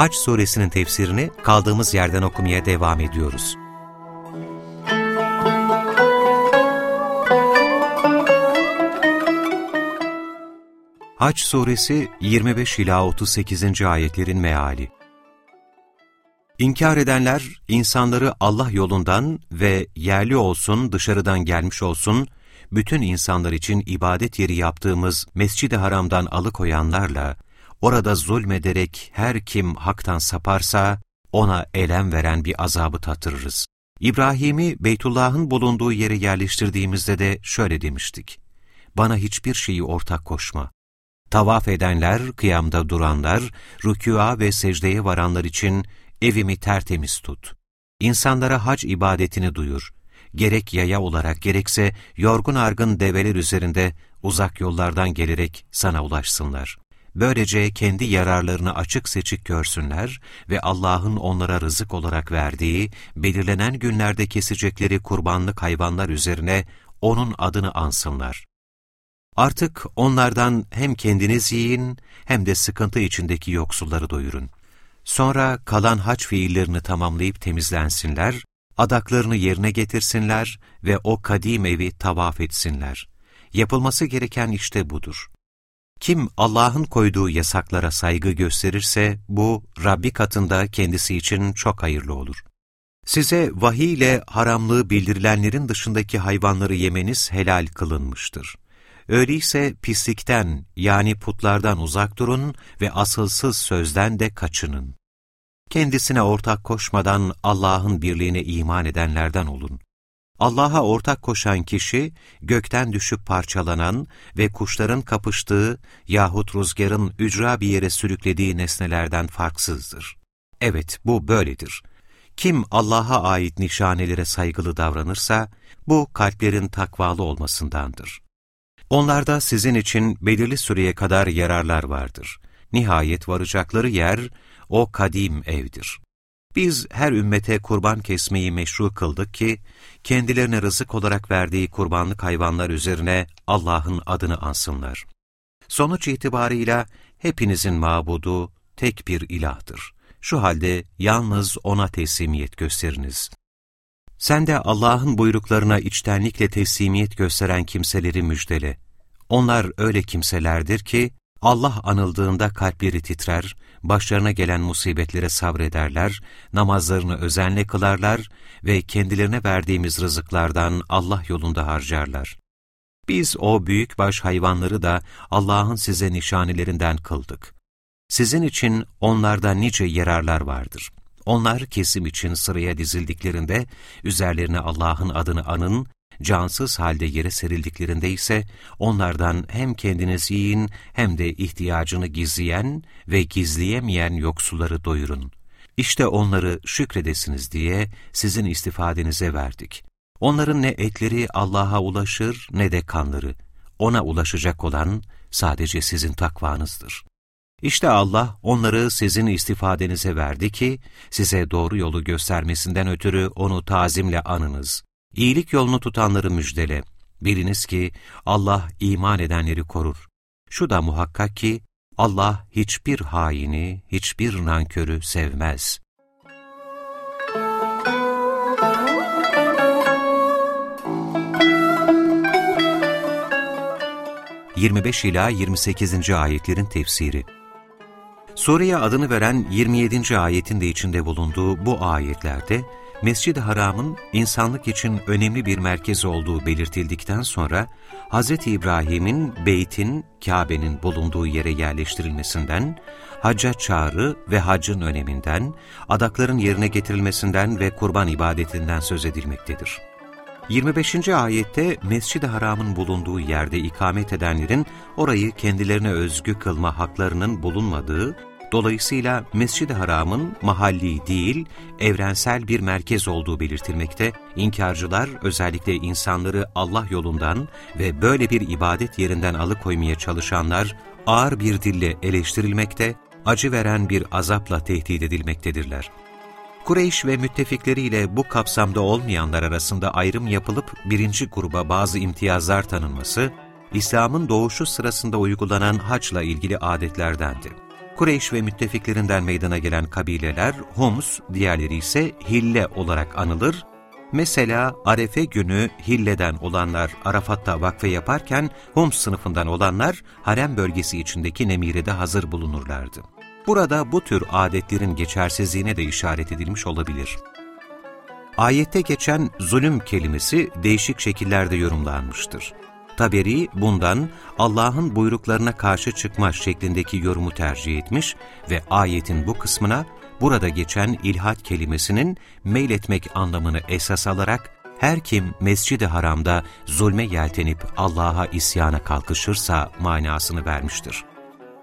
Haç suresinin tefsirini kaldığımız yerden okumaya devam ediyoruz. Haç suresi 25 ila 38. ayetlerin meali. İnkar edenler insanları Allah yolundan ve yerli olsun dışarıdan gelmiş olsun bütün insanlar için ibadet yeri yaptığımız Mescid-i Haram'dan alıkoyanlarla, orada zulmederek her kim haktan saparsa, ona elem veren bir azabı tatırırız. İbrahim'i Beytullah'ın bulunduğu yere yerleştirdiğimizde de şöyle demiştik. Bana hiçbir şeyi ortak koşma. Tavaf edenler, kıyamda duranlar, rükûa ve secdeye varanlar için evimi tertemiz tut. İnsanlara hac ibadetini duyur gerek yaya olarak gerekse yorgun argın develer üzerinde uzak yollardan gelerek sana ulaşsınlar. Böylece kendi yararlarını açık seçik görsünler ve Allah'ın onlara rızık olarak verdiği, belirlenen günlerde kesecekleri kurbanlık hayvanlar üzerine O'nun adını ansınlar. Artık onlardan hem kendiniz yiyin hem de sıkıntı içindeki yoksulları doyurun. Sonra kalan haç fiillerini tamamlayıp temizlensinler adaklarını yerine getirsinler ve o kadim evi tavaf etsinler. Yapılması gereken işte budur. Kim Allah'ın koyduğu yasaklara saygı gösterirse bu Rabbi katında kendisi için çok hayırlı olur. Size vahiy ile haramlığı bildirilenlerin dışındaki hayvanları yemeniz helal kılınmıştır. Öyleyse pislikten yani putlardan uzak durun ve asılsız sözden de kaçının. Kendisine ortak koşmadan Allah'ın birliğine iman edenlerden olun. Allah'a ortak koşan kişi, gökten düşüp parçalanan ve kuşların kapıştığı yahut rüzgarın ücra bir yere sürüklediği nesnelerden farksızdır. Evet, bu böyledir. Kim Allah'a ait nişanelere saygılı davranırsa, bu kalplerin takvalı olmasındandır. Onlarda sizin için belirli süreye kadar yararlar vardır. Nihayet varacakları yer, o kadim evdir. Biz her ümmete kurban kesmeyi meşru kıldık ki, kendilerine rızık olarak verdiği kurbanlık hayvanlar üzerine Allah'ın adını ansınlar. Sonuç itibarıyla hepinizin mabudu tek bir ilahdır. Şu halde yalnız O'na teslimiyet gösteriniz. Sen de Allah'ın buyruklarına içtenlikle teslimiyet gösteren kimseleri müjdele. Onlar öyle kimselerdir ki, Allah anıldığında kalpleri titrer, başlarına gelen musibetlere sabrederler, namazlarını özenle kılarlar ve kendilerine verdiğimiz rızıklardan Allah yolunda harcarlar. Biz o büyükbaş hayvanları da Allah'ın size nişanelerinden kıldık. Sizin için onlarda nice yararlar vardır. Onlar kesim için sıraya dizildiklerinde üzerlerine Allah'ın adını anın cansız halde yere serildiklerinde ise onlardan hem kendiniz yiyin hem de ihtiyacını gizleyen ve gizleyemeyen yoksulları doyurun. İşte onları şükredesiniz diye sizin istifadenize verdik. Onların ne etleri Allah'a ulaşır ne de kanları. Ona ulaşacak olan sadece sizin takvanızdır. İşte Allah onları sizin istifadenize verdi ki, size doğru yolu göstermesinden ötürü onu tazimle anınız. İyilik yolunu tutanları müjdele. Biliniz ki Allah iman edenleri korur. Şu da muhakkak ki Allah hiçbir haini, hiçbir nankörü sevmez. ...25 ila 28. ayetlerin tefsiri Sureye adını veren 27. ayetin de içinde bulunduğu bu ayetlerde Mescid-i Haram'ın insanlık için önemli bir merkez olduğu belirtildikten sonra, Hz. İbrahim'in beytin, Kabe'nin bulunduğu yere yerleştirilmesinden, hacca çağrı ve haccın öneminden, adakların yerine getirilmesinden ve kurban ibadetinden söz edilmektedir. 25. ayette Mescid-i Haram'ın bulunduğu yerde ikamet edenlerin orayı kendilerine özgü kılma haklarının bulunmadığı Dolayısıyla Mescid-i Haram'ın mahalli değil, evrensel bir merkez olduğu belirtilmekte, inkarcılar özellikle insanları Allah yolundan ve böyle bir ibadet yerinden alıkoymaya çalışanlar ağır bir dille eleştirilmekte, acı veren bir azapla tehdit edilmektedirler. Kureyş ve müttefikleriyle bu kapsamda olmayanlar arasında ayrım yapılıp birinci gruba bazı imtiyazlar tanınması, İslam'ın doğuşu sırasında uygulanan haçla ilgili adetlerdendi. Kureyş ve müttefiklerinden meydana gelen kabileler Hums, diğerleri ise Hille olarak anılır. Mesela Arefe günü Hille'den olanlar Arafat'ta vakfe yaparken Hums sınıfından olanlar harem bölgesi içindeki Nemire'de hazır bulunurlardı. Burada bu tür adetlerin geçersizliğine de işaret edilmiş olabilir. Ayette geçen zulüm kelimesi değişik şekillerde yorumlanmıştır. Taberi bundan Allah'ın buyruklarına karşı çıkma şeklindeki yorumu tercih etmiş ve ayetin bu kısmına burada geçen ilhat kelimesinin meyletmek anlamını esas alarak her kim mescid-i haramda zulme yeltenip Allah'a isyana kalkışırsa manasını vermiştir.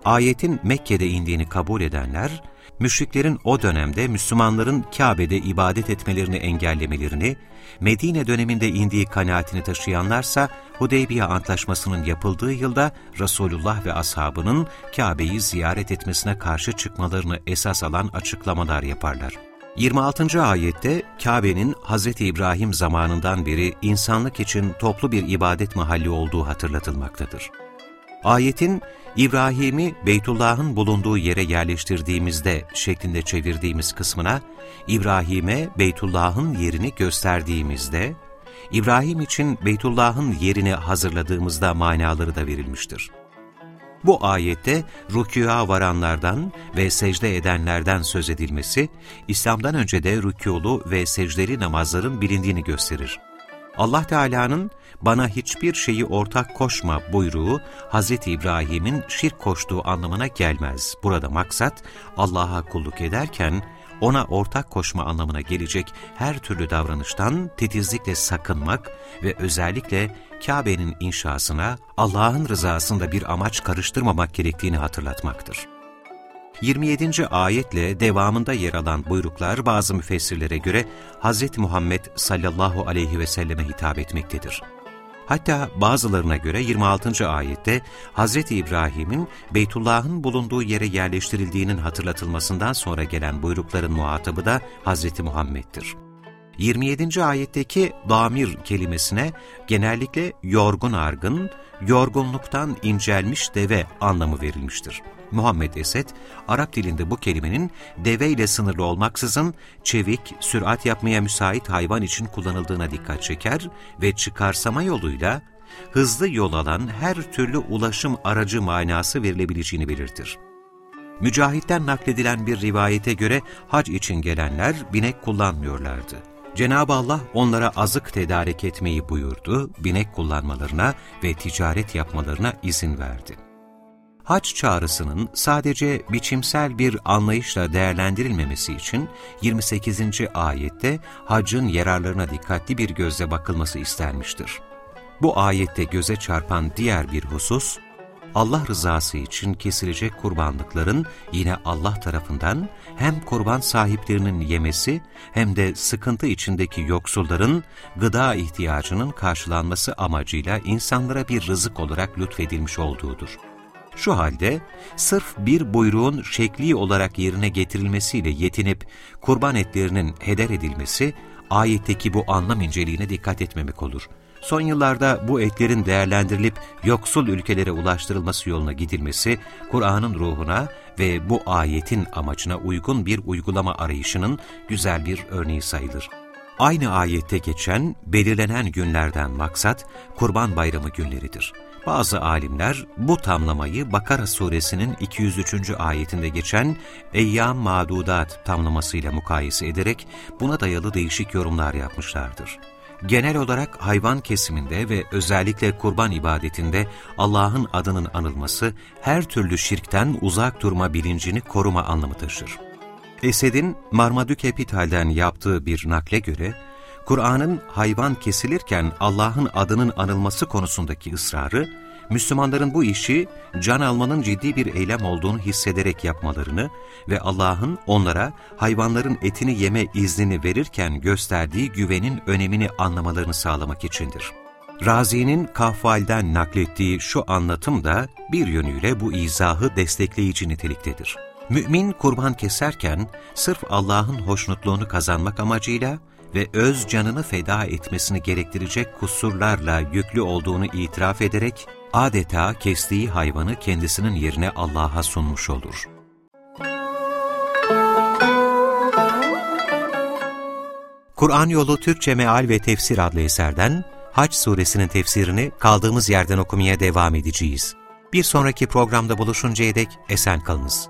Ayetin Mekke'de indiğini kabul edenler, müşriklerin o dönemde Müslümanların Kabe'de ibadet etmelerini engellemelerini, Medine döneminde indiği kanaatini taşıyanlarsa Hudeybiye Antlaşması'nın yapıldığı yılda Resulullah ve ashabının Kabe'yi ziyaret etmesine karşı çıkmalarını esas alan açıklamalar yaparlar. 26. ayette Kabe'nin Hz. İbrahim zamanından beri insanlık için toplu bir ibadet mahalli olduğu hatırlatılmaktadır. Ayetin İbrahim'i Beytullah'ın bulunduğu yere yerleştirdiğimizde şeklinde çevirdiğimiz kısmına, İbrahim'e Beytullah'ın yerini gösterdiğimizde, İbrahim için Beytullah'ın yerini hazırladığımızda manaları da verilmiştir. Bu ayette rükûa varanlardan ve secde edenlerden söz edilmesi, İslam'dan önce de rükûlu ve secdeli namazların bilindiğini gösterir. Allah Teala'nın bana hiçbir şeyi ortak koşma buyruğu Hz. İbrahim'in şirk koştuğu anlamına gelmez. Burada maksat Allah'a kulluk ederken ona ortak koşma anlamına gelecek her türlü davranıştan titizlikle sakınmak ve özellikle Kabe'nin inşasına Allah'ın rızasında bir amaç karıştırmamak gerektiğini hatırlatmaktır. 27. ayetle devamında yer alan buyruklar bazı müfessirlere göre Hz. Muhammed sallallahu aleyhi ve selleme hitap etmektedir. Hatta bazılarına göre 26. ayette Hz. İbrahim'in Beytullah'ın bulunduğu yere yerleştirildiğinin hatırlatılmasından sonra gelen buyrukların muhatabı da Hz. Muhammed'dir. 27. ayetteki damir kelimesine genellikle yorgun argın, yorgunluktan incelmiş deve anlamı verilmiştir. Muhammed Esed, Arap dilinde bu kelimenin deve ile sınırlı olmaksızın çevik, sürat yapmaya müsait hayvan için kullanıldığına dikkat çeker ve çıkarsama yoluyla hızlı yol alan her türlü ulaşım aracı manası verilebileceğini belirtir. Mücahit'ten nakledilen bir rivayete göre hac için gelenler binek kullanmıyorlardı. Cenab-ı Allah onlara azık tedarik etmeyi buyurdu, binek kullanmalarına ve ticaret yapmalarına izin verdi hac çağrısının sadece biçimsel bir anlayışla değerlendirilmemesi için 28. ayette hacın yararlarına dikkatli bir gözle bakılması istenmiştir. Bu ayette göze çarpan diğer bir husus, Allah rızası için kesilecek kurbanlıkların yine Allah tarafından hem kurban sahiplerinin yemesi hem de sıkıntı içindeki yoksulların gıda ihtiyacının karşılanması amacıyla insanlara bir rızık olarak lütfedilmiş olduğudur. Şu halde sırf bir buyruğun şekli olarak yerine getirilmesiyle yetinip kurban etlerinin heder edilmesi, ayetteki bu anlam inceliğine dikkat etmemek olur. Son yıllarda bu etlerin değerlendirilip yoksul ülkelere ulaştırılması yoluna gidilmesi, Kur'an'ın ruhuna ve bu ayetin amacına uygun bir uygulama arayışının güzel bir örneği sayılır. Aynı ayette geçen belirlenen günlerden maksat Kurban Bayramı günleridir. Bazı alimler bu tamlamayı Bakara suresinin 203. ayetinde geçen Eyyam Madudat tamlamasıyla mukayese ederek buna dayalı değişik yorumlar yapmışlardır. Genel olarak hayvan kesiminde ve özellikle kurban ibadetinde Allah'ın adının anılması her türlü şirkten uzak durma bilincini koruma anlamı taşır. Esed'in Marmadük Epital'den yaptığı bir nakle göre, Kur'an'ın hayvan kesilirken Allah'ın adının anılması konusundaki ısrarı, Müslümanların bu işi can almanın ciddi bir eylem olduğunu hissederek yapmalarını ve Allah'ın onlara hayvanların etini yeme iznini verirken gösterdiği güvenin önemini anlamalarını sağlamak içindir. Razi'nin Kahval'den naklettiği şu anlatım da bir yönüyle bu izahı destekleyici niteliktedir. Mümin kurban keserken sırf Allah'ın hoşnutluğunu kazanmak amacıyla ve öz canını feda etmesini gerektirecek kusurlarla yüklü olduğunu itiraf ederek adeta kestiği hayvanı kendisinin yerine Allah'a sunmuş olur. Kur'an Yolu Türkçe Meal ve Tefsir adlı eserden Haç suresinin tefsirini kaldığımız yerden okumaya devam edeceğiz. Bir sonraki programda buluşuncaya dek esen kalınız.